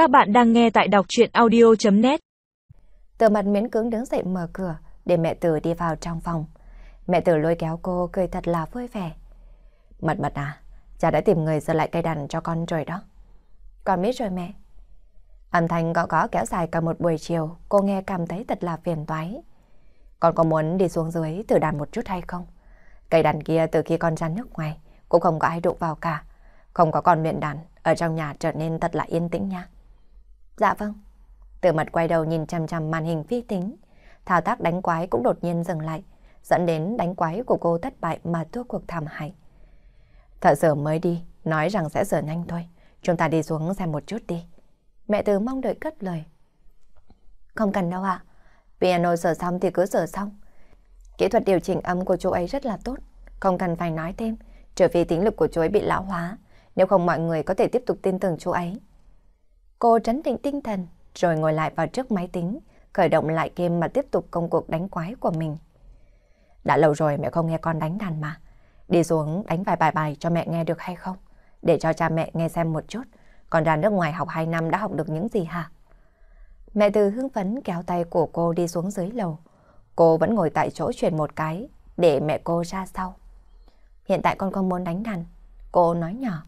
Các bạn đang nghe tại đọc chuyện audio.net Từ mặt miễn cưỡng đứng dậy mở cửa để mẹ Tử đi vào trong phòng. Mẹ Tử lôi kéo cô cười thật là vui vẻ. Mật mật à, cha đã tìm người giơ lại cây đàn cho con rồi đó. Con biết rồi mẹ. Âm thanh gõ gõ kéo dài cả một buổi chiều, cô nghe cảm thấy thật là phiền toái. Con có muốn đi xuống dưới thử đàn một chút hay không? Cây đàn kia từ khi con ra nước ngoài cũng không có ai đụng vào cả. Không có con luyện đàn, ở trong nhà trở nên thật là yên tĩnh nha. Dạ vâng. Từ mặt quay đầu nhìn chằm chằm màn hình vi tính. Thao tác đánh quái cũng đột nhiên dừng lại, dẫn đến đánh quái của cô thất bại mà thua cuộc thảm hại. Thợ sửa mới đi, nói rằng sẽ sửa nhanh thôi. Chúng ta đi xuống xem một chút đi. Mẹ từ mong đợi cất lời. Không cần đâu ạ. Piano sửa xong thì cứ sửa xong. Kỹ thuật điều chỉnh âm của chú ấy rất là tốt. Không cần phải nói thêm, trừ phi tính lực của chú ấy bị lão hóa. Nếu không mọi người có thể tiếp tục tin tưởng chú ấy. Cô trấn định tinh thần, rồi ngồi lại vào trước máy tính, khởi động lại game mà tiếp tục công cuộc đánh quái của mình. Đã lâu rồi mẹ không nghe con đánh đàn mà. Đi xuống đánh vài bài bài cho mẹ nghe được hay không? Để cho cha mẹ nghe xem một chút. Con ra nước ngoài học 2 năm đã học được những gì hả? Mẹ từ hưng phấn kéo tay của cô đi xuống dưới lầu. Cô vẫn ngồi tại chỗ chuyển một cái để mẹ cô ra sau. Hiện tại con không muốn đánh đàn. Cô nói nhỏ.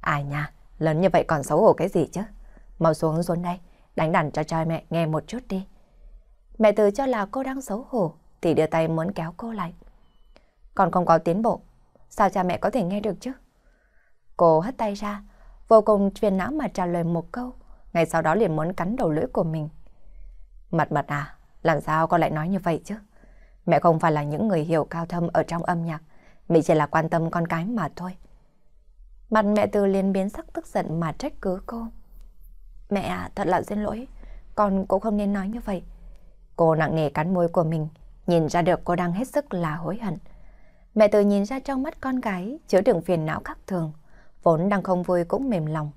À Ai nha, lớn như vậy còn xấu hổ cái gì chứ? Mau xuống xuống đây, đánh đàn cho trai mẹ nghe một chút đi. Mẹ từ cho là cô đang xấu hổ, thì đưa tay muốn kéo cô lại. Còn không có tiến bộ, sao cha mẹ có thể nghe được chứ? Cô hất tay ra, vô cùng phiền não mà trả lời một câu, ngay sau đó liền muốn cắn đầu lưỡi của mình. Mật mật à, làm sao con lại nói như vậy chứ? Mẹ không phải là những người hiểu cao thâm ở trong âm nhạc, mẹ chỉ là quan tâm con cái mà thôi. Mặt mẹ từ liền biến sắc tức giận mà trách cứ cô. Mẹ à, thật là xin lỗi, con cũng không nên nói như vậy. Cô nặng nề cắn môi của mình, nhìn ra được cô đang hết sức là hối hận. Mẹ từ nhìn ra trong mắt con gái, chứa đựng phiền não khác thường, vốn đang không vui cũng mềm lòng.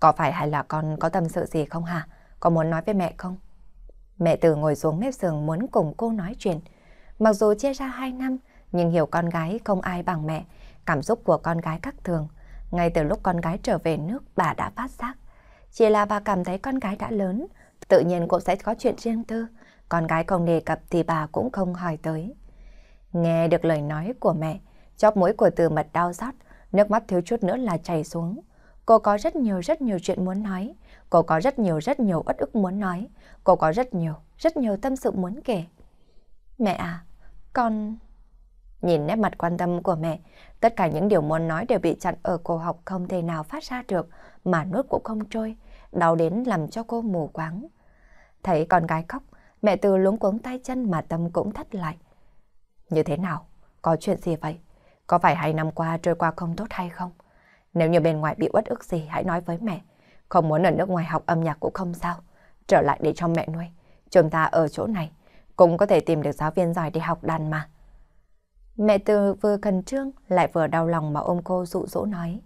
Có phải hay là con có tâm sự gì không hả? Có muốn nói với mẹ không? Mẹ từ ngồi xuống mép giường muốn cùng cô nói chuyện. Mặc dù chia ra hai năm, nhưng hiểu con gái không ai bằng mẹ, cảm xúc của con gái khác thường. Ngay từ lúc con gái trở về nước, bà đã phát giác. Chỉ là bà cảm thấy con gái đã lớn, tự nhiên cũng sẽ có chuyện riêng tư. Con gái không đề cập thì bà cũng không hỏi tới. Nghe được lời nói của mẹ, chóp mũi của từ mật đau xót, nước mắt thiếu chút nữa là chảy xuống. Cô có rất nhiều rất nhiều chuyện muốn nói. Cô có rất nhiều rất nhiều uất ức muốn nói. Cô có rất nhiều, rất nhiều tâm sự muốn kể. Mẹ à, con... Nhìn nét mặt quan tâm của mẹ, tất cả những điều muốn nói đều bị chặn ở cổ họng không thể nào phát ra được, mà nuốt cũng không trôi, đau đến làm cho cô mù quáng. Thấy con gái khóc, mẹ từ luống cuống tay chân mà tâm cũng thất lại. Như thế nào? Có chuyện gì vậy? Có phải hai năm qua trôi qua không tốt hay không? Nếu như bên ngoài bị uất ức gì hãy nói với mẹ. Không muốn ở nước ngoài học âm nhạc cũng không sao. Trở lại để cho mẹ nuôi. Chúng ta ở chỗ này cũng có thể tìm được giáo viên giỏi để học đàn mà. Mẹ Từ vừa khẩn trương lại vừa đau lòng mà ôm cô dụ dỗ nói.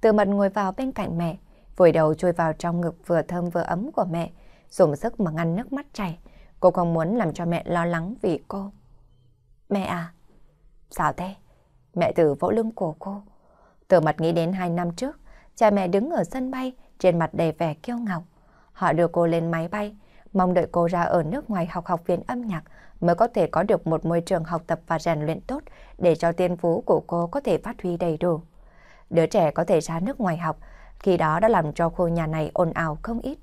Từ mật ngồi vào bên cạnh mẹ, vùi đầu chui vào trong ngực vừa thơm vừa ấm của mẹ, dùng sức mà ngăn nước mắt chảy. Cô không muốn làm cho mẹ lo lắng vì cô. Mẹ à, sao thế? Mẹ Từ vỗ lưng cổ cô. Từ mặt nghĩ đến hai năm trước, cha mẹ đứng ở sân bay, trên mặt đầy vẻ kiêu ngạo. Họ đưa cô lên máy bay, mong đợi cô ra ở nước ngoài học học viện âm nhạc mới có thể có được một môi trường học tập và rèn luyện tốt để cho tiên phú của cô có thể phát huy đầy đủ. Đứa trẻ có thể ra nước ngoài học, khi đó đã làm cho khu nhà này ồn ào không ít.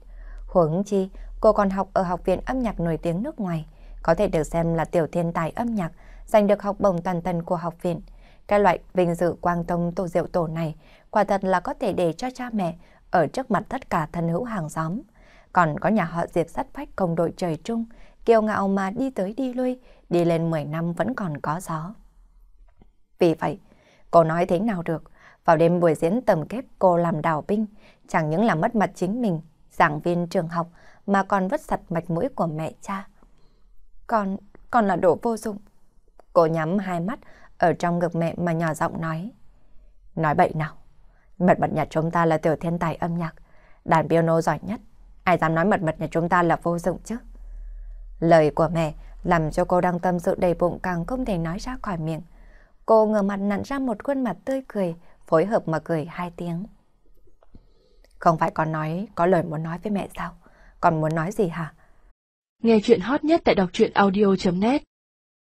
Huống chi, cô còn học ở học viện âm nhạc nổi tiếng nước ngoài, có thể được xem là tiểu thiên tài âm nhạc, giành được học bổng toàn tần của học viện. Cái loại vinh dự quang tông tổ diệu tổ này quả thật là có thể để cho cha mẹ ở trước mặt tất cả thân hữu hàng xóm. Còn có nhà họ Diệp sắt phách công đội trời chung, kiêu ngạo mà đi tới đi lui, đi lên 10 năm vẫn còn có gió. Vì vậy, cô nói thế nào được, vào đêm buổi diễn tầm kép cô làm đào binh, chẳng những làm mất mặt chính mình, giảng viên trường học, mà còn vứt sạch mạch mũi của mẹ cha. Con, con là đồ vô dụng. Cô nhắm hai mắt ở trong ngực mẹ mà nhỏ giọng nói. Nói bậy nào, mật mật nhà chúng ta là tiểu thiên tài âm nhạc, đàn piano giỏi nhất. Ai dám nói mật mật nhà chúng ta là vô dụng chứ? Lời của mẹ làm cho cô đang tâm sự đầy bụng càng không thể nói ra khỏi miệng. Cô ngửa mặt nặn ra một khuôn mặt tươi cười, phối hợp mà cười hai tiếng. Không phải con nói có lời muốn nói với mẹ sao? Còn muốn nói gì hả? Nghe chuyện hot nhất tại đọc truyện audio.net